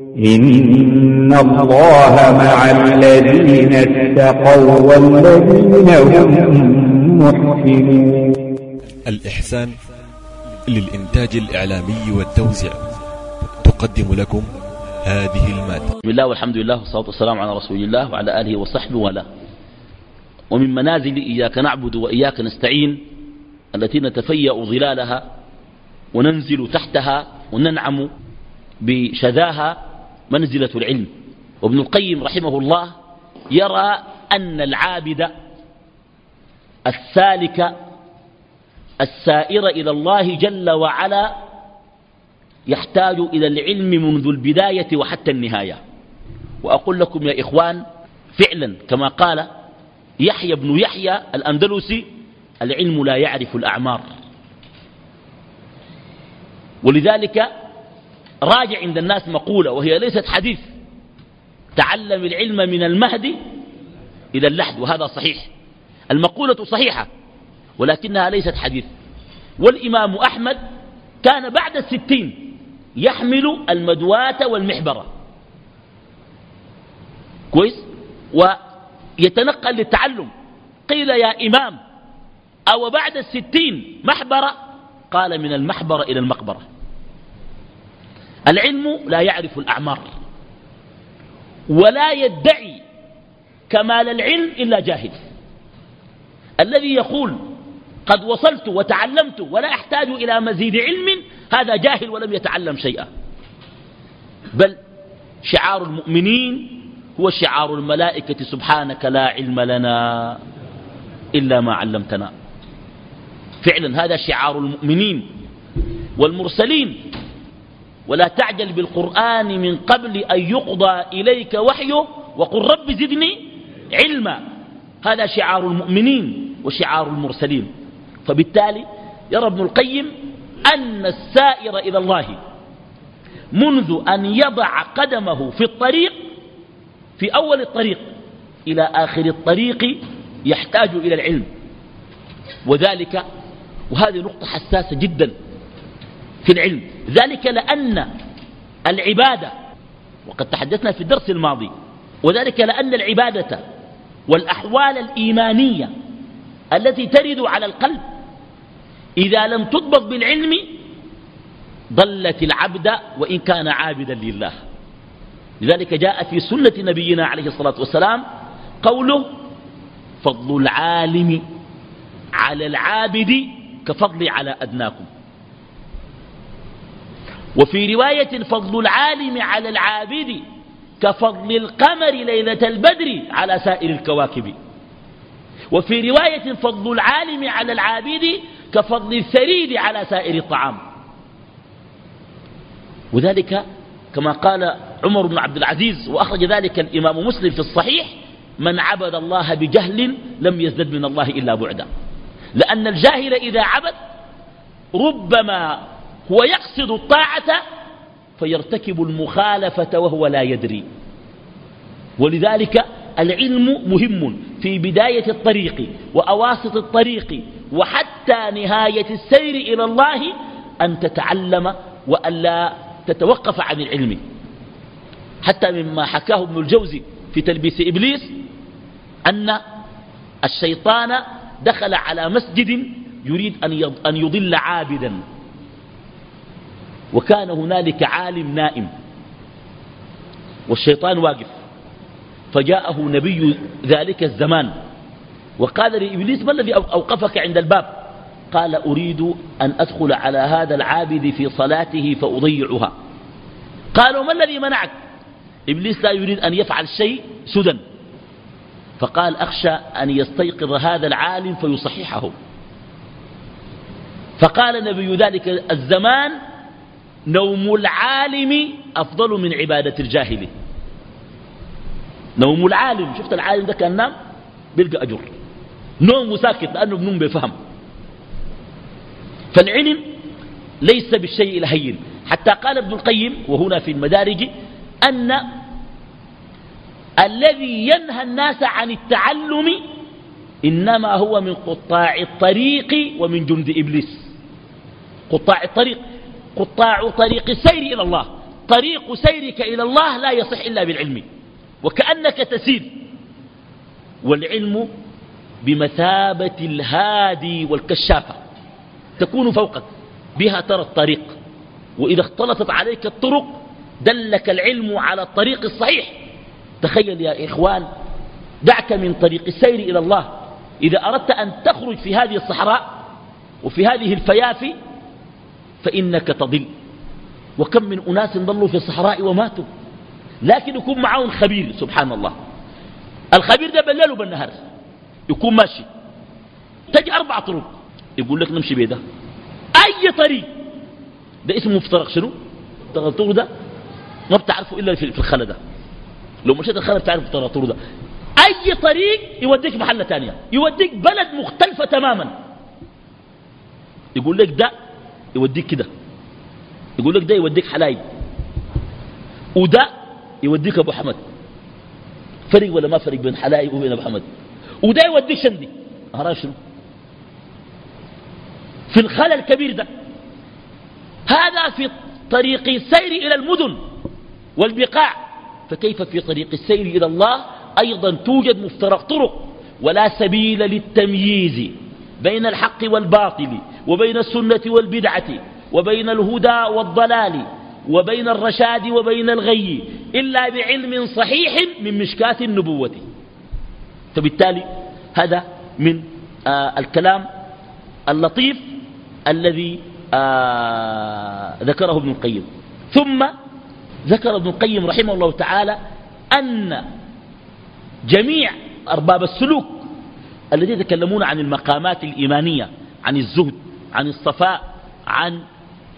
إن الله مع الذين اتقوا والذين هم محسنون الإحسان للإنتاج الإعلامي والتوزيع تقدم لكم هذه المادة. بسم الله والحمد لله والصلاة والسلام على رسول الله وعلى آله وصحبه ولا ومن منازل إياك نعبد وإياك نستعين التي نتفيأ ظلالها وننزل تحتها وننعم بشذاها منزلة العلم. وابن القيم رحمه الله يرى أن العابد السالك السائر إلى الله جل وعلا يحتاج إلى العلم منذ البداية وحتى النهاية. وأقول لكم يا إخوان فعلا كما قال يحيى بن يحيى الأندلسي العلم لا يعرف الأعمار. ولذلك راجع عند الناس مقولة وهي ليست حديث. تعلم العلم من المهد إلى اللحد وهذا صحيح. المقولة صحيحة ولكنها ليست حديث. والإمام أحمد كان بعد الستين يحمل المدوات والمحبرة. كويس؟ ويتنقل للتعلم. قيل يا إمام أو بعد الستين محبرة؟ قال من المحبرة إلى المقبرة. العلم لا يعرف الأعمار ولا يدعي كمال العلم إلا جاهل. الذي يقول قد وصلت وتعلمت ولا أحتاج إلى مزيد علم هذا جاهل ولم يتعلم شيئا. بل شعار المؤمنين هو شعار الملائكة سبحانك لا علم لنا إلا ما علمتنا. فعلا هذا شعار المؤمنين والمرسلين. ولا تعجل بالقرآن من قبل أن يقضى إليك وحيه وقل رب زدني علما. هذا شعار المؤمنين وشعار المرسلين. فبالتالي يرى ابن القيم أن السائر إلى الله منذ أن يضع قدمه في الطريق في أول الطريق إلى آخر الطريق يحتاج إلى العلم. وذلك وهذه نقطة حساسة جدا في العلم. ذلك لأن العبادة وقد تحدثنا في الدرس الماضي وذلك لأن العبادة والأحوال الإيمانية التي ترد على القلب إذا لم تضبط بالعلم ضلت العبد وإن كان عابدا لله. لذلك جاء في سنة نبينا عليه الصلاة والسلام قوله فضل العالم على العابد كفضل على أدناكم. وفي رواية فضل العالم على العابد كفضل القمر ليلة البدر على سائر الكواكب. وفي رواية فضل العالم على العابد كفضل الثريد على سائر الطعام. وذلك كما قال عمر بن عبد العزيز وأخرج ذلك الإمام مسلم في الصحيح من عبد الله بجهل لم يزدد من الله إلا بعدا. لأن الجاهل إذا عبد ربما هو يقصد الطاعة فيرتكب المخالفة وهو لا يدري. ولذلك العلم مهم في بداية الطريق وأواسط الطريق وحتى نهاية السير إلى الله أن تتعلم وألا تتوقف عن العلم. حتى مما حكاه ابن الجوزي في تلبيس إبليس أن الشيطان دخل على مسجد يريد أن يضل عابدا. وكان هنالك عالم نائم. والشيطان واقف. فجاءه نبي ذلك الزمان. وقال لإبليس ما الذي أوقفك عند الباب؟ قال أريد أن أدخل على هذا العابد في صلاته فأضيعها. قالوا ما الذي منعك؟ إبليس لا يريد أن يفعل شيء سدى. فقال أخشى أن يستيقظ هذا العالم فيصححه. فقال نبي ذلك الزمان نوم العالم أفضل من عبادة الجاهل. نوم العالم شفت العالم ده كان نام؟ بيلقى أجر. نوم ساكت لأنه بنوم بفهم. فالعلم ليس بالشيء الهين. حتى قال ابن القيم وهنا في المدارج أن الذي ينهى الناس عن التعلم إنما هو من قطاع الطريق ومن جند إبليس. قطاع الطريق. قطاع طريق السير إلى الله. طريق سيرك إلى الله لا يصح إلا بالعلم. وكأنك تسير. والعلم بمثابة الهادي والكشافة تكون فوقك. بها ترى الطريق. وإذا اختلطت عليك الطرق دلك العلم على الطريق الصحيح. تخيل يا إخوان دعك من طريق السير إلى الله. إذا أردت أن تخرج في هذه الصحراء وفي هذه الفيافي فإنك تضل. وكم من أناس ضلوا في الصحراء وماتوا. لكن يكون معهم خبير سبحان الله الخبير ده بالليل وبالنهار. يكون ماشي. تجي أربع طرق. يقول لك نمشي بيده. أي طريق. ده اسمه مفترق. شنو؟ الطرق ده. ما بتعرفه إلا في الخلا ده. لو مشيت الخلا بتعرف الطرق ده. أي طريق يوديك محلة تانية. يوديك بلد مختلفة تماما. يقول لك ده يوديك كده. يقول لك ده يوديك حلايب. وده يوديك أبو حمد. فرق ولا ما فرق بين حلايب وبين أبو حمد؟ وده يوديك شندي. شنو؟ في الخلل الكبير ده. هذا في طريق السير إلى المدن والبقاع. فكيف في طريق السير إلى الله؟ أيضا توجد مفترق طرق. ولا سبيل للتمييز بين الحق والباطل. وبين السنة والبدعة وبين الهدى والضلال وبين الرشاد وبين الغي إلا بعلم صحيح من مشكاة النبوة. فبالتالي هذا من آه الكلام اللطيف الذي آه ذكره ابن القيم. ثم ذكر ابن القيم رحمه الله تعالى أن جميع أرباب السلوك الذين يتكلمون عن المقامات الإيمانية عن الزهد عن الصفاء عن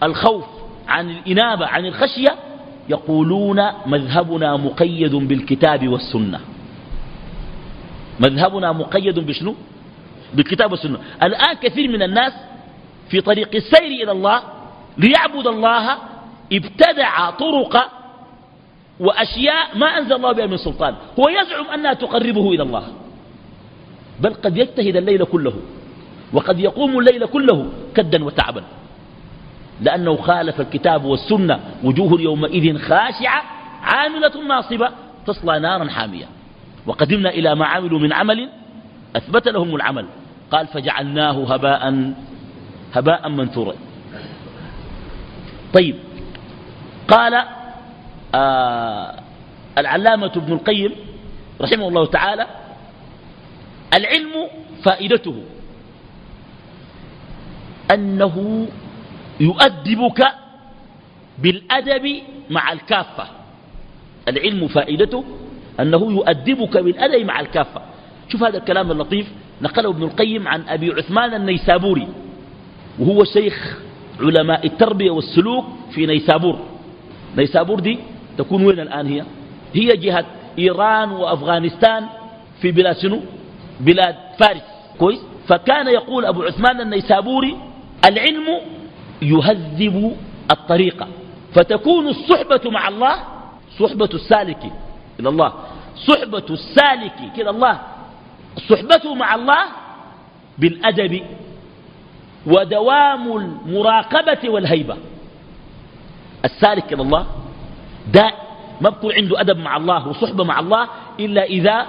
الخوف عن الإنابة عن الخشية يقولون مذهبنا مقيد بالكتاب والسنة. مذهبنا مقيد بشنو؟ بالكتاب والسنة. الآن كثير من الناس في طريق السير إلى الله ليعبد الله ابتدع طرق وأشياء ما أنزل الله بها من سلطان. هو يزعم أنها تقربه إلى الله. بل قد يجتهد الليل كله. وقد يقوم الليل كله كدا وتعبا. لأنه خالف الكتاب والسنة وجوه يومئذ خاشعة عاملة ناصبة تصلى نارا حامية. وقدمنا إلى ما عملوا من عمل أثبت لهم العمل. قال فجعلناه هباء هباء منثورا. طيب. قال آه العلامة ابن القيم رحمه الله تعالى العلم فائدته. أنه يؤدبك بالأدب مع الكافة. العلم فائدته أنه يؤدبك بالأدب مع الكافة. شوف هذا الكلام اللطيف نقله ابن القيم عن أبي عثمان النيسابوري وهو شيخ علماء التربية والسلوك في نيسابور. نيسابور دي تكون وين الآن هي؟ هي جهة إيران وأفغانستان في بلاد شنو؟ بلاد فارس. كويس؟ فكان يقول أبو عثمان النيسابوري العلم يهذب الطريقة فتكون الصحبة مع الله صحبة السالك إلى الله. صحبة السالك إلى الله. صحبته مع الله بالأدب ودوام المراقبة والهيبة. السالك إلى الله دا ما بكون عنده أدب مع الله وصحبة مع الله إلا إذا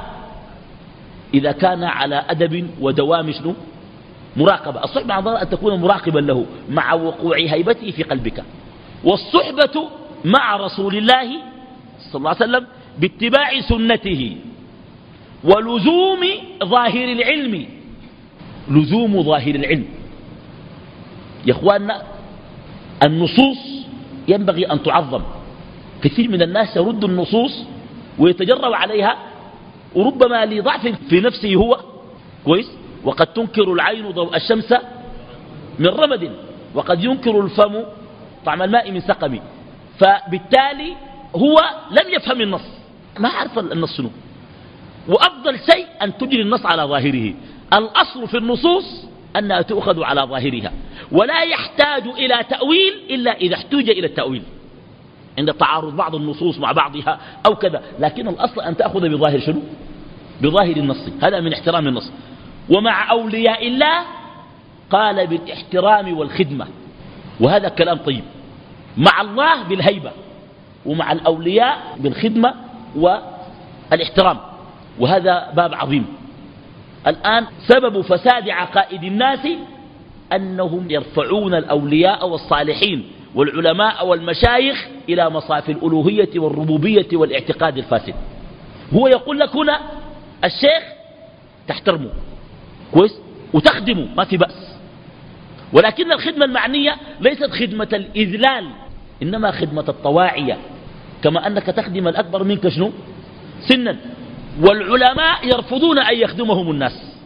إذا كان على أدب ودوام شنو؟ مراقبة. الصحبة مع الله أن تكون مراقبا له مع وقوع هيبته في قلبك. والصحبة مع رسول الله صلى الله عليه وسلم باتباع سنته. ولزوم ظاهر العلم. لزوم ظاهر العلم. يا إخواننا النصوص ينبغي أن تعظم. كثير من الناس يرد النصوص ويتجرب عليها وربما لضعف في نفسه هو. كويس؟ وقد تنكر العين ضوء الشمس من رمد وقد ينكر الفم طعم الماء من سقم. فبالتالي هو لم يفهم النص. ما عرف النص شنو؟ وأفضل شيء أن تجري النص على ظاهره. الأصل في النصوص أنها تؤخذ على ظاهرها. ولا يحتاج إلى تأويل إلا إذا احتوج إلى التأويل. عند تعارض بعض النصوص مع بعضها أو كذا. لكن الأصل أن تأخذ بظاهر شنو؟ بظاهر النص. هذا من احترام النص. ومع أولياء الله قال بالإحترام والخدمة. وهذا كلام طيب. مع الله بالهيبة ومع الأولياء بالخدمة والإحترام. وهذا باب عظيم. الآن سبب فساد عقائد الناس أنهم يرفعون الأولياء والصالحين والعلماء والمشايخ إلى مصاف الألوهية والربوبية والاعتقاد الفاسد. هو يقول لك هنا الشيخ تحترمه. كويس؟ وتخدمه ما في بأس. ولكن الخدمة المعنية ليست خدمة الإذلال إنما خدمة الطواعية. كما أنك تخدم الأكبر منك شنو؟ سنا. والعلماء يرفضون أن يخدمهم الناس.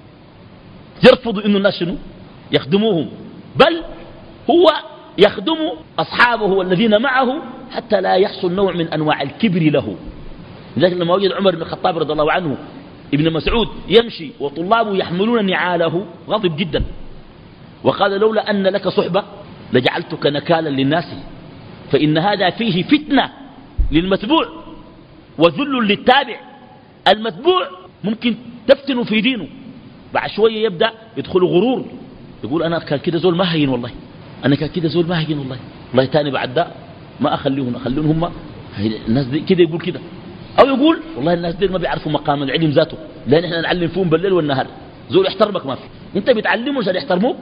يرفضوا أن الناس شنو؟ يخدموهم. بل هو يخدم أصحابه والذين معه حتى لا يحصل نوع من أنواع الكبر له. لذلك لما وجد عمر بن الخطاب رضي الله عنه ابن مسعود يمشي وطلابه يحملون نعاله غضب جدا. وقال لولا أن لك صحبة لجعلتك نكالا للناس. فإن هذا فيه فتنة للمتبوع وذل للتابع. المتبوع ممكن تفتن في دينه. بعد شوية يبدأ يدخل غرور. يقول أنا كان كده زول ما هين والله. أنا كان كده زول ما هين والله. والله تاني بعد ده. ما أخليهم أخليهم هم. الناس كده يقول كده. أو يقول والله الناس دي ما بيعرفوا مقام العلم ذاته لأن إحنا نعلم فيهم بالليل والنهار. زول يحترمك ما في. أنت بتعلمه عشان يحترموك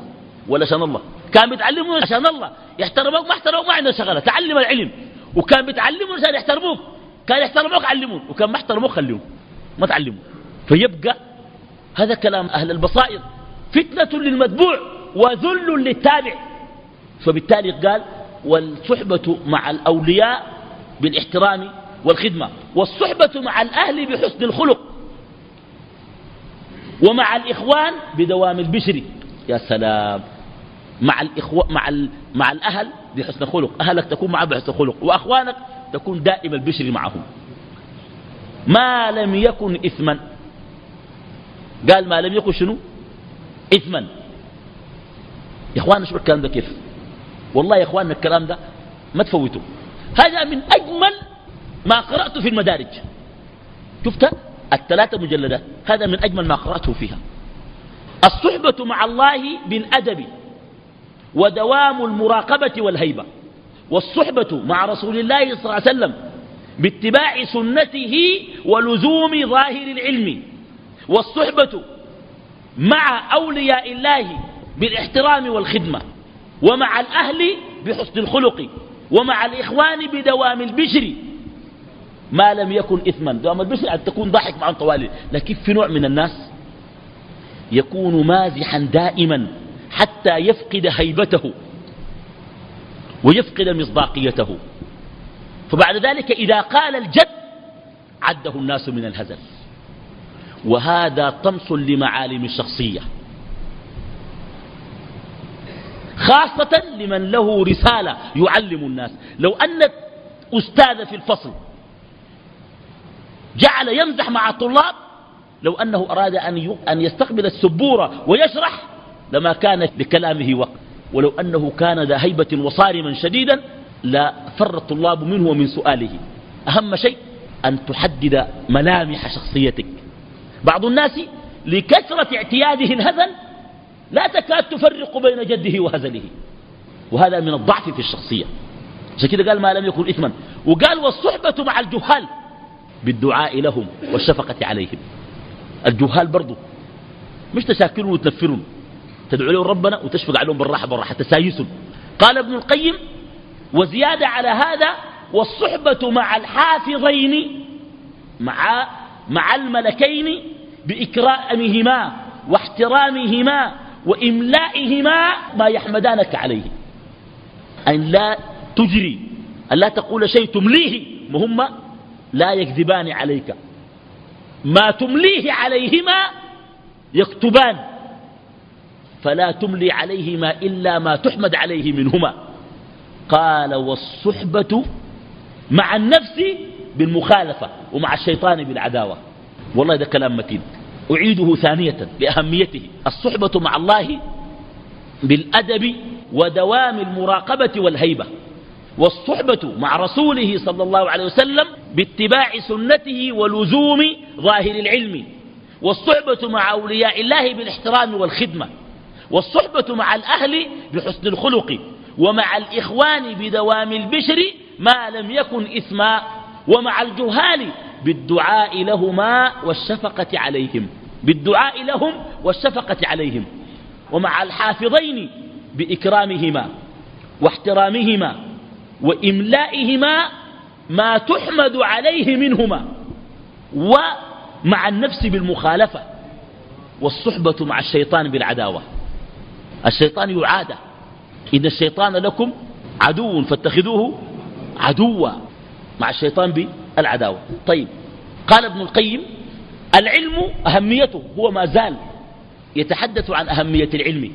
ولا عشان الله؟ كان بتعلمه عشان الله. يحترموك ما احترموك ما عنده شغلة. تعلم العلم. وكان بتعلمه عشان يحترموك. كان يحترموك علمون وكان ما احترموك خليهم. ما تعلموا. فيبقى هذا كلام أهل البصائر. فتنة للمتبوع وذل للتابع. فبالتالي قال والصحبة مع الأولياء بالإحترام والخدمة. والصحبة مع الأهل بحسن الخلق. ومع الإخوان بدوام البشر. يا سلام. مع الإخوة مع ال... مع الأهل بحسن خلق أهلك تكون معه بحسن خلق وأخوانك تكون دائم البشر معهم. ما لم يكن إثما. قال ما لم يكن شنو؟ إثما. يا إخوانا شو الكلام ده كيف؟ والله يا إخوانا الكلام ده ما تفوتوا. هذا من أجمل ما قرأت في المدارج. شفت؟ الثلاثة مجلدات هذا من أجمل ما قرأته فيها. الصحبة مع الله بالأدب ودوام المراقبة والهيبة. والصحبة مع رسول الله صلى الله عليه وسلم باتباع سنته ولزوم ظاهر العلم. والصحبة مع أولياء الله بالاحترام والخدمة. ومع الأهل بحسن الخلق. ومع الإخوان بدوام البشر. ما لم يكن إثما. دوام البشر أن تكون ضاحك معهم طوالي. لكن في نوع من الناس يكون مازحا دائما حتى يفقد هيبته ويفقد مصداقيته. فبعد ذلك إذا قال الجد عده الناس من الهزل. وهذا طمس لمعالم الشخصية. خاصة لمن له رسالة يعلم الناس. لو أن أستاذ في الفصل جعل يمزح مع الطلاب لو أنه أراد أن يستقبل السبورة ويشرح لما كان لكلامه وقت. ولو أنه كان ذا هيبة وصارما شديدا لا فر الطلاب منه ومن سؤاله. أهم شيء أن تحدد ملامح شخصيتك. بعض الناس لكثرة اعتياده الهزل لا تكاد تفرق بين جده وهزله. وهذا من الضعف في الشخصية. عشان كده قال ما لم يكن إثما. وقال والصحبة مع الجهال. بالدعاء لهم والشفقة عليهم. الجهال برضو. مش تشاكلون وتنفرون. تدعو لهم ربنا وتشفق عليهم بالراحة بالراحة تسايسون قال ابن القيم وزيادة على هذا والصحبة مع الحافظين مع مع الملكين بإكرامهما واحترامهما وإملائهما ما يحمدانك عليه. أن لا تجري أن لا تقول شيء تمليه وهم لا يكذبان عليك. ما تمليه عليهما يكتبان. فلا تملي عليهما إلا ما تحمد عليه منهما. قال والصحبة مع النفس بالمخالفة ومع الشيطان بالعداوة. والله ده كلام متين. أعيده ثانية لأهميته الصحبة مع الله بالأدب ودوام المراقبة والهيبة. والصحبة مع رسوله صلى الله عليه وسلم باتباع سنته ولزوم ظاهر العلم والصحبة مع أولياء الله بالاحترام والخدمة والصحبة مع الأهل بحسن الخلق ومع الإخوان بدوام البشر ما لم يكن إثما ومع الجهال بالدعاء لهما والشفقة عليهم بالدعاء لهم والشفقة عليهم ومع الحافظين بإكرامهما واحترامهما وإملائهما ما تحمد عليه منهما ومع النفس بالمخالفة والصحبة مع الشيطان بالعداوة. الشيطان يعادى. إن الشيطان لكم عدو فاتخذوه عدوا مع الشيطان بالعداوة. طيب قال ابن القيم العلم أهميته هو ما زال يتحدث عن أهمية العلم.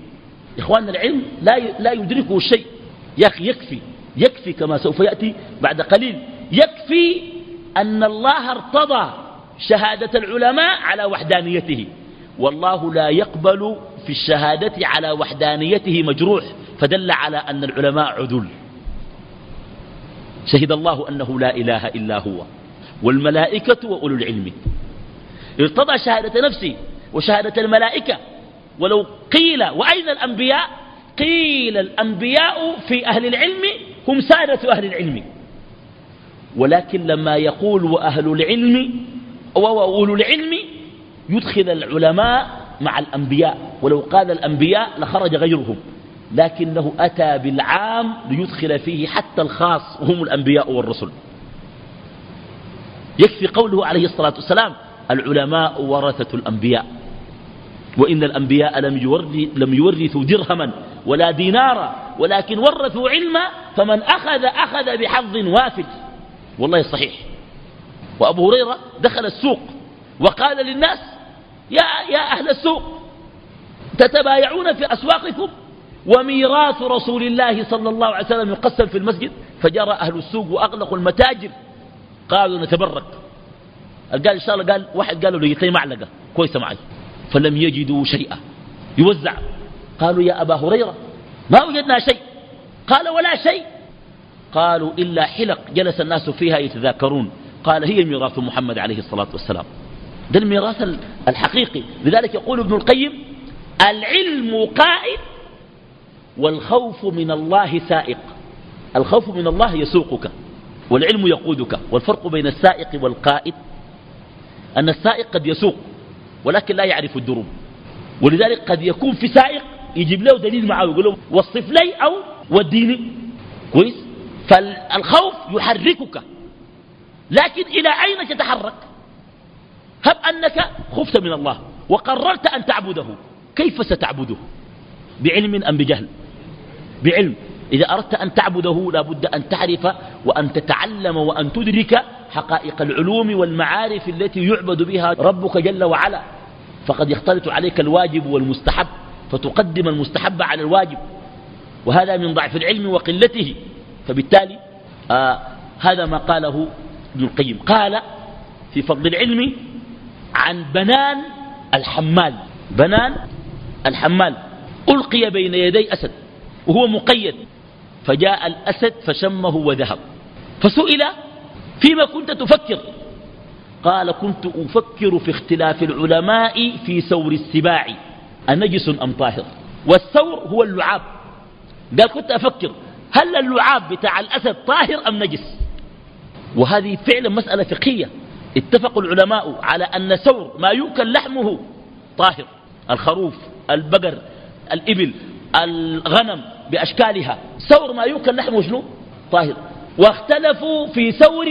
إخواننا العلم لا لا يدركه شيء. يكفي يكفي كما سوف يأتي بعد قليل. يكفي أن الله ارتضى شهادة العلماء على وحدانيته. والله لا يقبل في الشهادة على وحدانيته مجروح فدل على أن العلماء عدل شهد الله أنه لا إله إلا هو والملائكة وأولو العلم. ارتضى شهادة نفسه وشهادة الملائكة. ولو قيل وأين الأنبياء؟ قيل الأنبياء في أهل العلم هم سادة أهل العلم. ولكن لما يقول وأهل العلم وأولو العلم يدخل العلماء مع الأنبياء ولو قال الأنبياء لخرج غيرهم لكنه أتى بالعام ليدخل فيه حتى الخاص وهم الأنبياء والرسل. يكفي قوله عليه الصلاة والسلام العلماء ورثة الأنبياء. وإن الأنبياء لم, لم يورثوا درهما ولا دينارا ولكن ورثوا علما فمن أخذ أخذ بحظ وافد والله صحيح. وأبو هريرة دخل السوق وقال للناس يا, يا أهل السوق تتبايعون في أسواقكم؟ وميراث رسول الله صلى الله عليه وسلم يقسم في المسجد. فجرى أهل السوق وأغلقوا المتاجر. قالوا نتبرك. قال إن شاء الله قال واحد قالوا لي معلقة كويسة معي. فلم يجدوا شيئا. يوزع. قالوا يا أبا هريرة ما وجدنا شيء. قال ولا شيء. قالوا إلا حلق جلس الناس فيها يتذاكرون. قال هي ميراث محمد عليه الصلاة والسلام. ده الميراث الحقيقي. لذلك يقول ابن القيم العلم قائد والخوف من الله سائق. الخوف من الله يسوقك والعلم يقودك. والفرق بين السائق والقائد أن السائق قد يسوق ولكن لا يعرف الدروب. ولذلك قد يكون في سائق يجيب له دليل معه يقول له وصف لي أو وديني. كويس؟ فالخوف يحركك. لكن إلى أين تتحرك؟ هب أنك خفت من الله وقررت أن تعبده. كيف ستعبده؟ بعلم أم بجهل؟ بعلم. إذا أردت أن تعبده لابد أن تعرف وأن تتعلم وأن تدرك حقائق العلوم والمعارف التي يعبد بها ربك جل وعلا. فقد يختلط عليك الواجب والمستحب فتقدم المستحب على الواجب. وهذا من ضعف العلم وقلته. فبالتالي آه هذا ما قاله ابن القيم. قال في فضل العلم عن بنان الحمال. بنان الحمال. ألقي بين يدي أسد وهو مقيد. فجاء الأسد فشمه وذهب. فسئل فيما كنت تفكر؟ قال كنت أفكر في اختلاف العلماء في سور السباع. أنجس أم طاهر؟ والثور هو اللعاب. قال كنت أفكر. هل اللعاب بتاع الأسد طاهر أم نجس؟ وهذه فعلا مسألة فقهية. اتفق العلماء على أن ثور ما يؤكل لحمه طاهر. الخروف البقر الإبل الغنم بأشكالها. ثور ما يؤكل لحمه شنو؟ طاهر. واختلفوا في ثور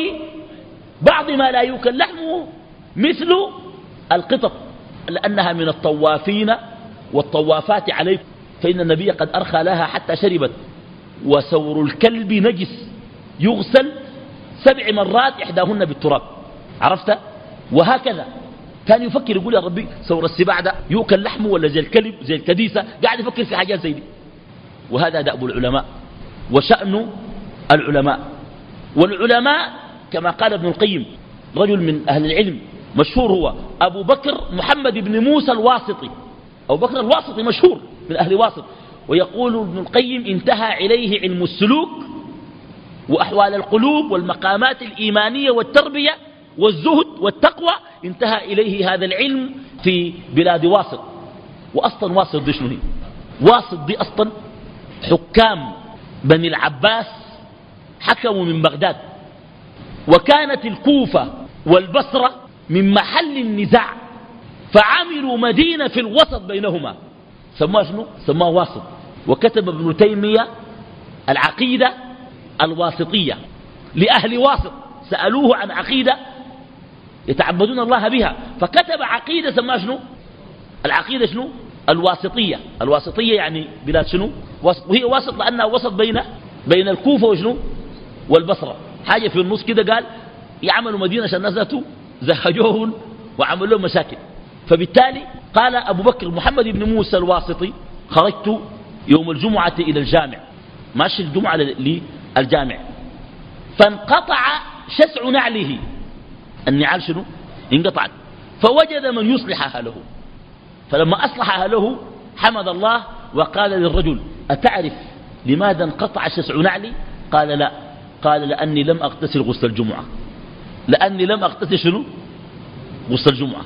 بعض ما لا يؤكل لحمه مثل القطط لأنها من الطوافين والطوافات عليكم. فإن النبي قد أرخى لها حتى شربت. وثور الكلب نجس يغسل سبع مرات إحداهن بالتراب. عرفت؟ وهكذا. كان يفكر يقول يا ربي ثور السباع ده يؤكل لحمه ولا زي الكلب زي الكديسة؟ قاعد يفكر في حاجات زي دي. وهذا دأب العلماء. وشأن العلماء. والعلماء كما قال ابن القيم رجل من أهل العلم مشهور هو أبو بكر محمد بن موسى الواسطي. أبو بكر الواسطي مشهور من أهل واسط. ويقول ابن القيم انتهى إليه علم السلوك وأحوال القلوب والمقامات الإيمانية والتربية والزهد والتقوى. انتهى إليه هذا العلم في بلاد واسط. وأصلا واسط دي شنو واسط دي أصلا حكام بني العباس حكموا من بغداد. وكانت الكوفة والبصرة من محل النزاع فعملوا مدينة في الوسط بينهما. سموها شنو؟ سموها واسط وكتب ابن تيمية العقيدة الواسطية. لأهل واسط سألوه عن عقيدة يتعبدون الله بها. فكتب عقيدة سماها شنو؟ العقيدة شنو؟ الواسطية. الواسطية يعني بلاد شنو؟ وهي واسط لأنها وسط بين بين الكوفة وشنو؟ والبصرة. حاجة في النص كده قال يعملوا مدينة عشان الناس زهجوهم وعملوا لهم مشاكل. فبالتالي قال أبو بكر محمد بن موسى الواسطي خرجت يوم الجمعة إلى الجامع. ماشي الجمعة للجامع. فانقطع شسع نعله. النعال شنو؟ انقطعت. فوجد من يصلحها له فلما أصلحها له حمد الله وقال للرجل أتعرف لماذا انقطع شسع نعلي؟ قال لا. قال لأني لم أغتسل غسل الجمعة. لأني لم أغتسل شنو؟ غسل الجمعة.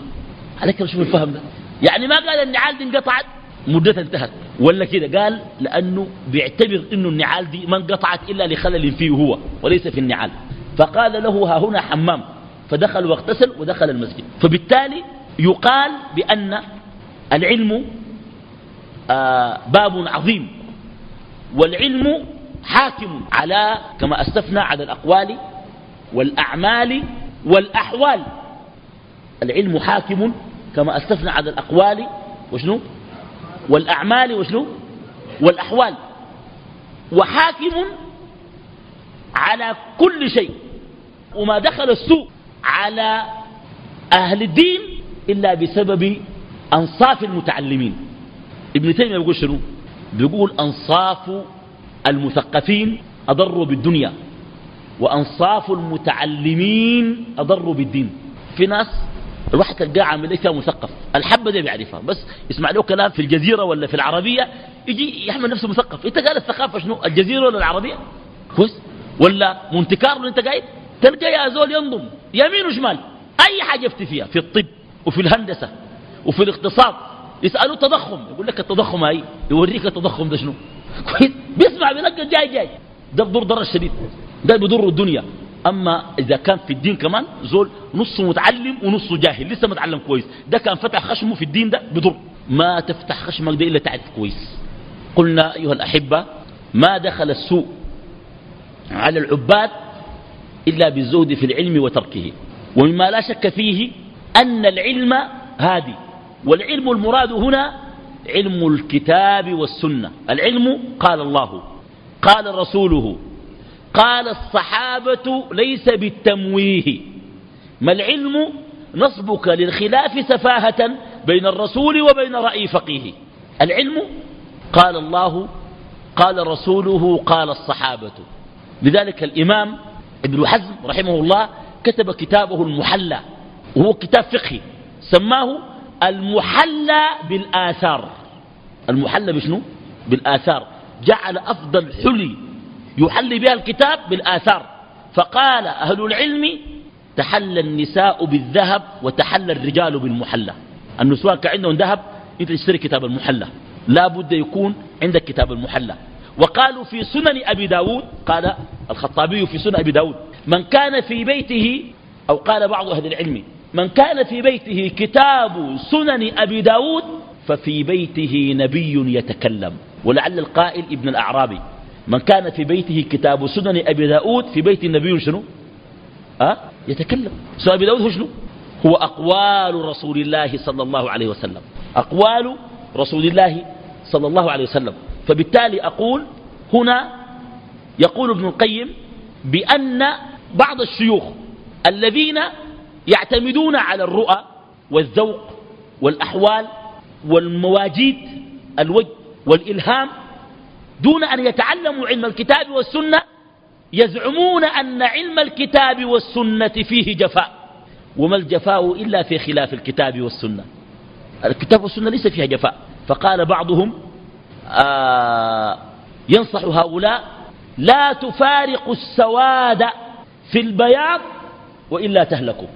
عليك شوف الفهم؟ ده يعني ما قال النعال دي انقطعت مدتها انتهت. ولا كده؟ قال لأنه بيعتبر أنه النعال دي ما انقطعت إلا لخلل فيه هو وليس في النعال. فقال له ها هنا حمام. فدخل واغتسل ودخل المسجد. فبالتالي يقال بأن العلم آه باب عظيم. والعلم حاكم على كما أسفنا على الأقوال والأعمال والأحوال. العلم حاكم كما أسفنا على الأقوال وشنو؟ والأعمال وشنو؟ والأحوال. وحاكم على كل شيء. وما دخل السوء على أهل الدين إلا بسبب أنصاف المتعلمين. ابن تيمية بيقول شنو؟ بيقول أنصاف المثقفين أضروا بالدنيا وأنصاف المتعلمين أضروا بالدين. في ناس الواحد تلقاه عامل إيه؟ مثقف. الحبة دي بيعرفها. بس يسمع له كلام في الجزيرة ولا في العربية يجي يحمل نفسه مثقف. إنت قال الثقافه شنو؟ الجزيرة ولا العربية؟ كويس. ولا مونتكارلو انت قايل تلقى يا زول ينضم يمين وشمال. أي حاجة يفتي فيها. في الطب وفي الهندسة وفي الاقتصاد. يسالوا التضخم يقول لك التضخم هاي يوريك التضخم ده شنو. كويس. بيسمع بيلقى جاي جاي. ده بضر ضرر شديد. ده بيضر الدنيا. أما إذا كان في الدين كمان زول نصه متعلم ونصه جاهل لسه متعلم كويس. ده كان فتح خشمه في الدين ده بضر ما تفتح خشمك ده إلا تعرف كويس. قلنا أيها الأحبة ما دخل السوء على العباد إلا بالزهد في العلم وتركه. ومما لا شك فيه أن العلم هادي. والعلم المراد هنا علم الكتاب والسنة. العلم قال الله قال رسوله قال الصحابة ليس بالتمويه ما العلم؟ نصبك للخلاف سفاهة بين الرسول وبين رأي فقيه. العلم؟ قال الله قال رسوله قال الصحابة. لذلك الإمام ابن حزم رحمه الله كتب كتابه المحلى وهو كتاب فقهي سماه المحلى بالآثار. المحلى بشنو؟ بالآثار. جعل أفضل حلي يحل بها الكتاب بالآثار. فقال أهل العلم تحل النساء بالذهب وتحل الرجال بالمحلى. النسوان كان عندهم ذهب انت تشتري كتاب المحلى. لا بد يكون عندك كتاب المحلى. وقالوا في سنن أبي داود قال الخطابي في سنن أبي داود من كان في بيته أو قال بعض أهل العلم من كان في بيته كتاب سنن أبي داود ففي بيته نبي يتكلم. ولعل القائل ابن الأعرابي من كان في بيته كتاب سنن أبي داود في بيت النبي شنو؟ أه؟ يتكلم. سنن أبي داود هو شنو؟ هو أقوال رسول الله صلى الله عليه وسلم. أقوال رسول الله صلى الله عليه وسلم. فبالتالي أقول هنا يقول ابن القيم بأن بعض الشيوخ الذين يعتمدون على الرؤى والذوق والأحوال والمواجيد الوجه والإلهام دون أن يتعلموا علم الكتاب والسنة يزعمون أن علم الكتاب والسنة فيه جفاء. وما الجفاء إلا في خلاف الكتاب والسنة. الكتاب والسنة ليس فيها جفاء. فقال بعضهم آه ينصح هؤلاء لا تفارق السواد في البياض وإلا تهلكوا.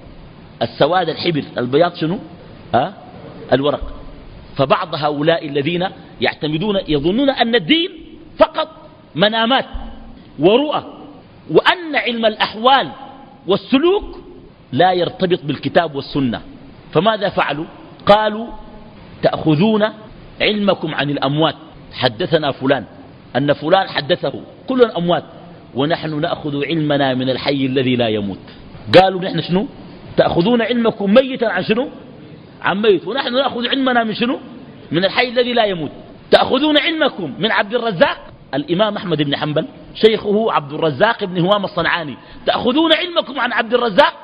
السواد الحبر البياض شنو؟ آه الورق. فبعض هؤلاء الذين يعتمدون يظنون أن الدين فقط منامات ورؤى وأن علم الأحوال والسلوك لا يرتبط بالكتاب والسنة. فماذا فعلوا؟ قالوا تأخذون علمكم عن الأموات. حدثنا فلان أن فلان حدثه كل الأموات. ونحن نأخذ علمنا من الحي الذي لا يموت. قالوا نحن شنو؟ تأخذون علمكم ميتا عن شنو؟ عن ميت. ونحن نأخذ علمنا من شنو؟ من الحي الذي لا يموت. تأخذون علمكم من عبد الرزاق؟ الإمام أحمد بن حنبل شيخه عبد الرزاق بن هوام الصنعاني. تأخذون علمكم عن عبد الرزاق؟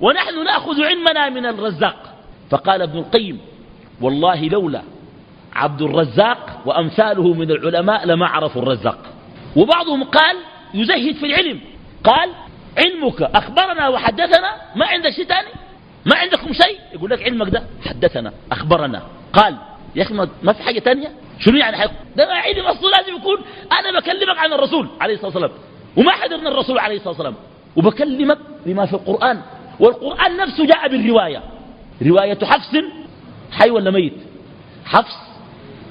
ونحن نأخذ علمنا من الرزاق. فقال ابن القيم والله لولا عبد الرزاق وأمثاله من العلماء لما عرفوا الرزاق. وبعضهم قال يزهد في العلم. قال علمك أخبرنا وحدثنا ما عندك شيء ثاني؟ ما عندكم شيء؟ يقول لك علمك ده حدثنا أخبرنا. قال يا أخي ما في حاجة ثانية؟ شنو يعني حيكون ده ما علم أصله لازم يكون أنا بكلمك عن الرسول عليه الصلاة والسلام. وما حضرنا الرسول عليه الصلاة والسلام. وبكلمك بما في القرآن. والقرآن نفسه جاء بالرواية. رواية حفص حي ولا ميت؟ حفص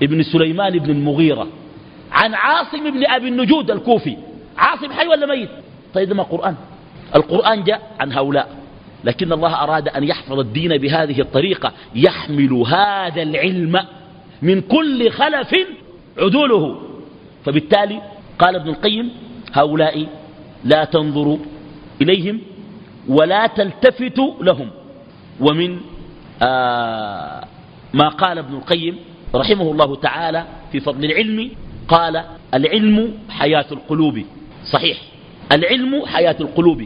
ابن سليمان بن المغيرة. عن عاصم بن أبي النجود الكوفي. عاصم حي ولا ميت؟ طيب ما قرآن. القرآن جاء عن هؤلاء. لكن الله أراد أن يحفظ الدين بهذه الطريقة. يحمل هذا العلم من كل خلف عدوله. فبالتالي قال ابن القيم هؤلاء لا تنظروا إليهم ولا تلتفتوا لهم. ومن آه ما قال ابن القيم رحمه الله تعالى في فضل العلم قال العلم حياة القلوب. صحيح. العلم حياة القلوب.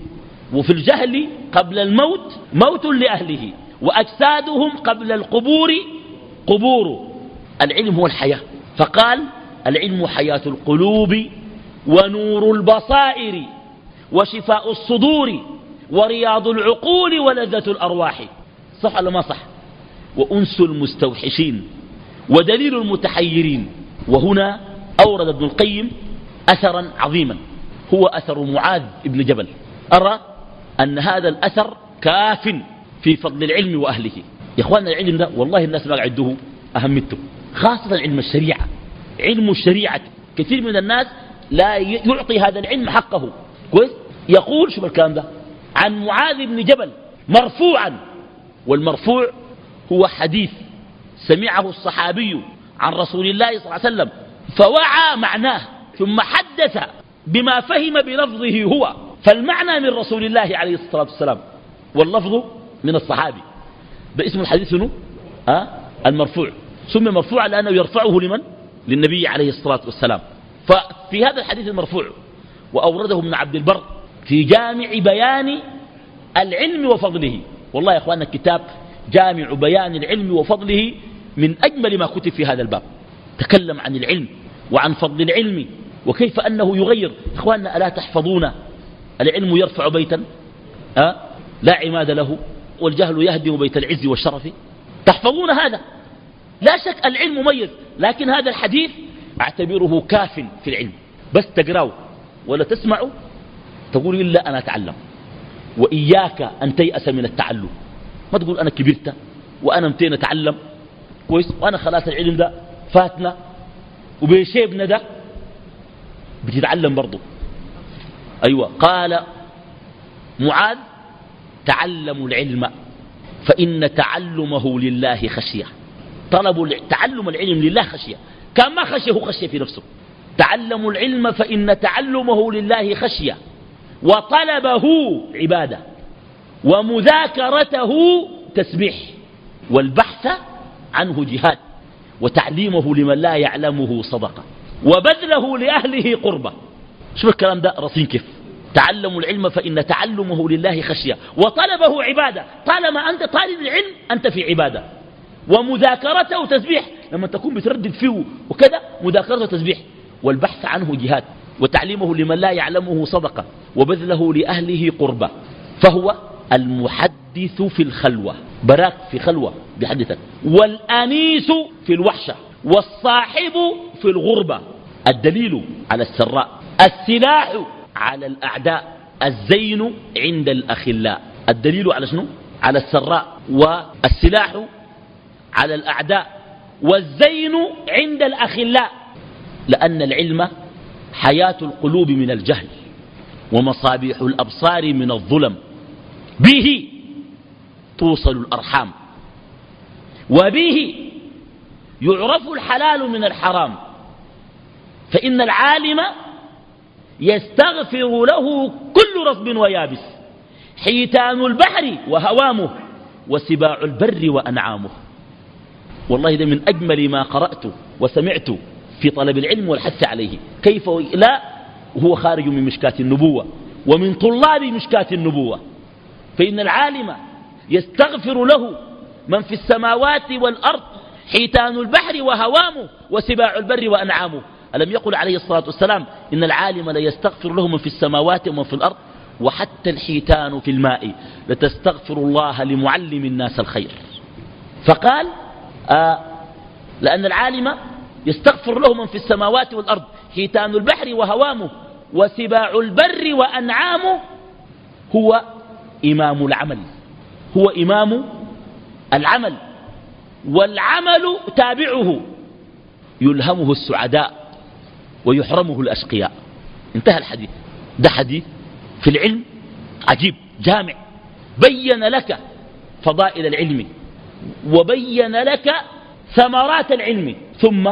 وفي الجهل قبل الموت موت لأهله وأجسادهم قبل القبور قبور. العلم هو الحياة. فقال العلم حياة القلوب ونور البصائر وشفاء الصدور ورياض العقول ولذة الأرواح. صح ولا ما صح؟ وأنس المستوحشين ودليل المتحيرين. وهنا أورد ابن القيم أثرا عظيما. هو أثر معاذ بن جبل. أرى أن هذا الأثر كاف في فضل العلم وأهله. يا إخواننا العلم ده والله الناس ما قاعدوه أهمته خاصة علم الشريعة. علم الشريعة. كثير من الناس لا يعطي هذا العلم حقه. كويس؟ يقول شوف الكلام ده عن معاذ بن جبل مرفوعا. والمرفوع هو حديث سمعه الصحابي عن رسول الله صلى الله عليه وسلم فوعى معناه ثم حدث بما فهم بلفظه هو. فالمعنى من رسول الله عليه الصلاة والسلام واللفظ من الصحابي. باسم الحديث شنو؟ المرفوع. سمي مرفوعا لأنه يرفعه لمن؟ للنبي عليه الصلاة والسلام. ففي هذا الحديث المرفوع وأورده ابن عبد البر في جامع بيان العلم وفضله. والله يا أخواننا الكتاب جامع بيان العلم وفضله من أجمل ما كتب في هذا الباب. تكلم عن العلم وعن فضل العلم وكيف أنه يغير. إخواننا ألا تحفظون؟ العلم يرفع بيتا؟ أه؟ لا عماد له والجهل يهدم بيت العز والشرف. تحفظون هذا؟ لا شك العلم مميز لكن هذا الحديث أعتبره كاف في العلم. بس تقرأه ولا تسمعه تقول إلا أنا أتعلم وإياك أن تيأس من التعلم. ما تقول أنا كبرت وأنا متين أتعلم. كويس؟ وأنا خلاص العلم ده فاتنا وبيشيبنا ده بتتعلم برضه. أيوة. قال معاذ تعلموا العلم فإن تعلمه لله خشية. طلب تعلم العلم لله خشية. كان ما خشيه خشية في نفسه. تعلموا العلم فإن تعلمه لله خشية. وطلبه عبادة. ومذاكرته تسبيح. والبحث عنه جهاد. وتعليمه لمن لا يعلمه صدقة. وبذله لأهله قربة. شوف الكلام ده رصين كيف. تعلموا العلم فإن تعلمه لله خشية. وطلبه عبادة. طالما أنت طالب العلم أنت في عبادة. ومذاكرته تسبيح لما تكون بتردد فيه وكذا مذاكرته تسبيح والبحث عنه جهاد وتعليمه لمن لا يعلمه صدقة وبذله لأهله قربة. فهو المحدث في الخلوة براك في خلوة بحدثك. والأنيس في الوحشة والصاحب في الغربة. الدليل على السراء السلاح على الأعداء الزين عند الأخلاء. الدليل على شنو؟ على السراء والسلاح على الأعداء والزين عند الأخلاء لأن العلم حياة القلوب من الجهل ومصابيح الأبصار من الظلم. به توصل الأرحام وبه يعرف الحلال من الحرام. فإن العالم يستغفر له كل رطب ويابس حيتان البحر وهوامه وسباع البر وأنعامه. والله ده من أجمل ما قرأت وسمعت في طلب العلم والحث عليه. كيف لا وهو خارج من مشكاة النبوة ومن طلاب مشكاة النبوة. فإن العالم يستغفر له من في السماوات والأرض حيتان البحر وهوامه وسباع البر وأنعامه. ألم يقل عليه الصلاة والسلام إن العالم لا يستغفر له من في السماوات ومن في الأرض وحتى الحيتان في الماء. لتستغفر الله لمعلم الناس الخير. فقال آه لأن العالم يستغفر له من في السماوات والأرض حيتان البحر وهوامه وسباع البر وأنعامه هو إمام العمل هو إمام العمل والعمل تابعه يلهمه السعداء ويحرمه الأشقياء. انتهى الحديث. ده حديث في العلم عجيب جامع بين لك فضائل العلم. وبين لك ثمرات العلم. ثم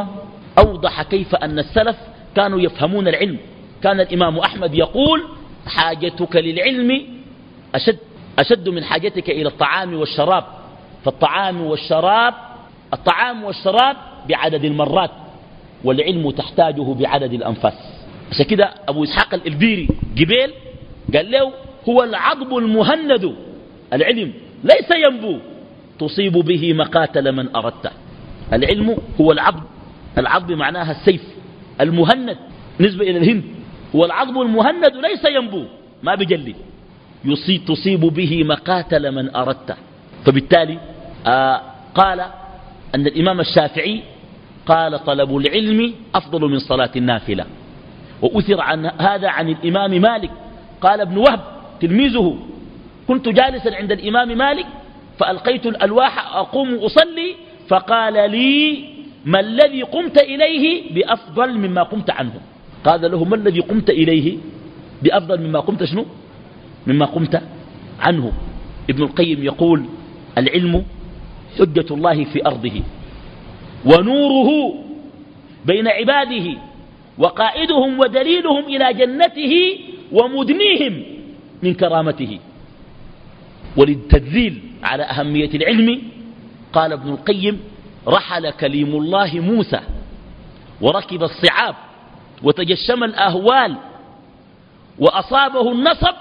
أوضح كيف أن السلف كانوا يفهمون العلم. كان الإمام أحمد يقول حاجتك للعلم أشد, أشد من حاجتك إلى الطعام والشراب. فالطعام والشراب الطعام والشراب بعدد المرات والعلم تحتاجه بعدد الأنفاس. عشان كده أبو إسحاق الإلبيري جبيل قال له هو العضب المهند العلم ليس ينبو. تصيب به مقاتل من أردته العلم هو العضب العضب معناها السيف. المهند نسبة إلى الهند. هو العضب المهند ليس ينبو ما بجلي يصيب تصيب به مقاتل من أردته فبالتالي آه قال أن الإمام الشافعي قال طلب العلم أفضل من صلاة النافلة. وأثر عن هذا عن الإمام مالك. قال ابن وهب تلميذه كنت جالسا عند الإمام مالك فألقيت الألواح أقوم أصلي فقال لي ما الذي قمت إليه بأفضل مما قمت عنه قال له ما الذي قمت إليه بأفضل مما قمت شنو مما قمت عنه ابن القيم يقول العلم حجة الله في أرضه ونوره بين عباده وقائدهم ودليلهم إلى جنته ومدنيهم من كرامته وللتدليل على أهمية العلم قال ابن القيم رحل كليم الله موسى وركب الصعاب وتجشم الأهوال وأصابه النصب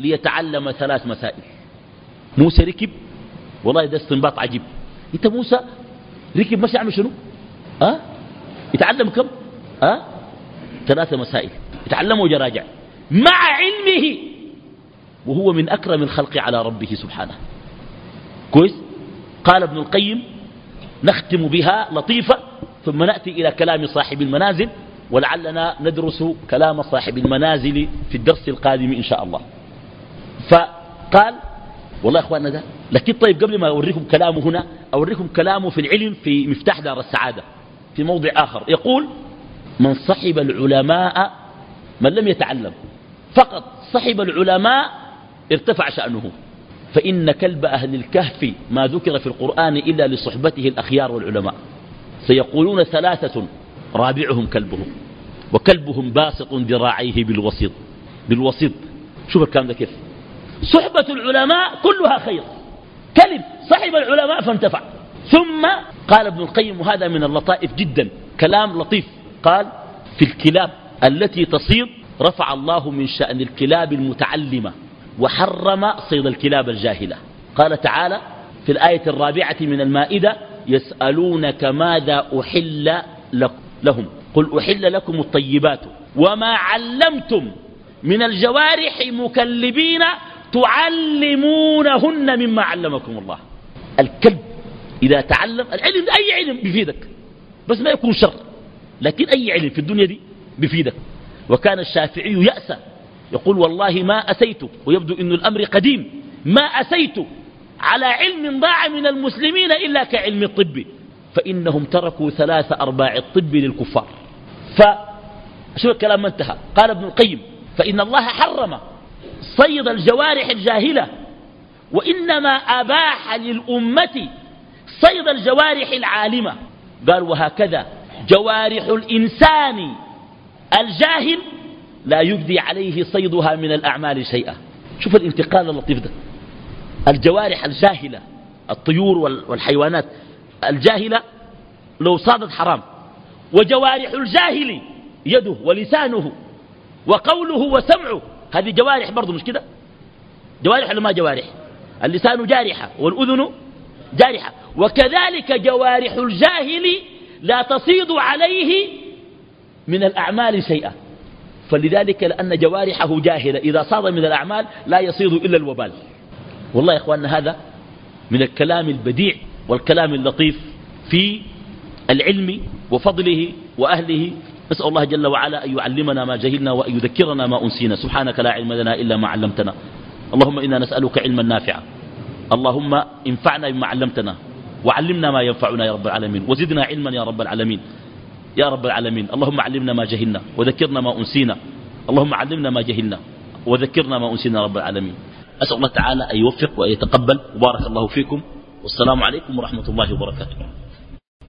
ليتعلم ثلاث مسائل. موسى ركب؟ والله ده استنباط عجيب. انت موسى ركب مشي يعمل شنو؟ أه؟ يتعلم كم؟ أه؟ ثلاثة مسائل. يتعلمه وجراجع مع علمه وهو من أكرم الخلق على ربه سبحانه. كويس؟ قال ابن القيم نختم بها لطيفة ثم نأتي إلى كلام صاحب المنازل ولعلنا ندرس كلام صاحب المنازل في الدرس القادم إن شاء الله. فقال والله يا أخواننا ده لكن طيب قبل ما أوريكم كلامه هنا أوريكم كلامه في العلم في مفتاح دار السعادة في موضع آخر. يقول من صحب العلماء من لم يتعلم فقط صحب العلماء ارتفع شأنه. فإن كلب أهل الكهف ما ذكر في القرآن إلا لصحبته الأخيار والعلماء. سيقولون ثلاثة رابعهم كلبهم وكلبهم باسط ذراعيه بالوسيط. بالوسيط. شوف الكلام ده كيف. صحبة العلماء كلها خير. كلب صحب العلماء فانتفع. ثم قال ابن القيم وهذا من اللطائف جدا. كلام لطيف. قال في الكلاب التي تصيد رفع الله من شأن الكلاب المتعلمة. وحرم صيد الكلاب الجاهلة. قال تعالى في الآية الرابعة من المائدة يسألونك ماذا أحل لهم. قل أحل لكم الطيبات وما علمتم من الجوارح مكلبين تعلمونهن مما علمكم الله. الكلب إذا تعلم العلم أي علم بيفيدك بس ما يكون شر لكن أي علم في الدنيا دي بيفيدك وكان الشافعي يأسى يقول والله ما أسيت ويبدو أن الأمر قديم ما أسيت على علم ضاع من المسلمين إلا كعلم الطب فإنهم تركوا ثلاث أرباع الطب للكفار. فشو الكلام ما انتهى. قال ابن القيم فإن الله حرم صيد الجوارح الجاهلة وإنما أباح للأمة صيد الجوارح العالمة. قال وهكذا جوارح الإنسان الجاهل لا يجدي عليه صيدها من الأعمال شيئا. شوف الانتقال اللطيف ده. الجوارح الجاهلة الطيور والحيوانات الجاهلة لو صادت حرام. وجوارح الجاهل يده ولسانه وقوله وسمعه. هذه جوارح برضه مش كده؟ جوارح ولا ما جوارح؟ اللسان جارحة والأذن جارحة. وكذلك جوارح الجاهل لا تصيد عليه من الأعمال شيئا. فلذلك لأن جوارحه جاهلة. إذا صاد من الأعمال لا يصيد إلا الوبال. والله يا إخواننا هذا من الكلام البديع والكلام اللطيف في العلم وفضله وأهله. نسأل الله جل وعلا أن يعلمنا ما جهلنا وأن يذكرنا ما أنسينا. سبحانك لا علم لنا إلا ما علمتنا. اللهم إنا نسألك علما نافعا. اللهم انفعنا بما علمتنا. وعلمنا ما ينفعنا يا رب العالمين. وزدنا علما يا رب العالمين. يا رب العالمين. اللهم علمنا ما جهلنا وذكرنا ما أنسينا. اللهم علمنا ما جهلنا وذكرنا ما أنسينا رب العالمين. أسأل الله تعالى أن يوفق وأن يتقبل. وبارك الله فيكم. والسلام عليكم ورحمة الله وبركاته.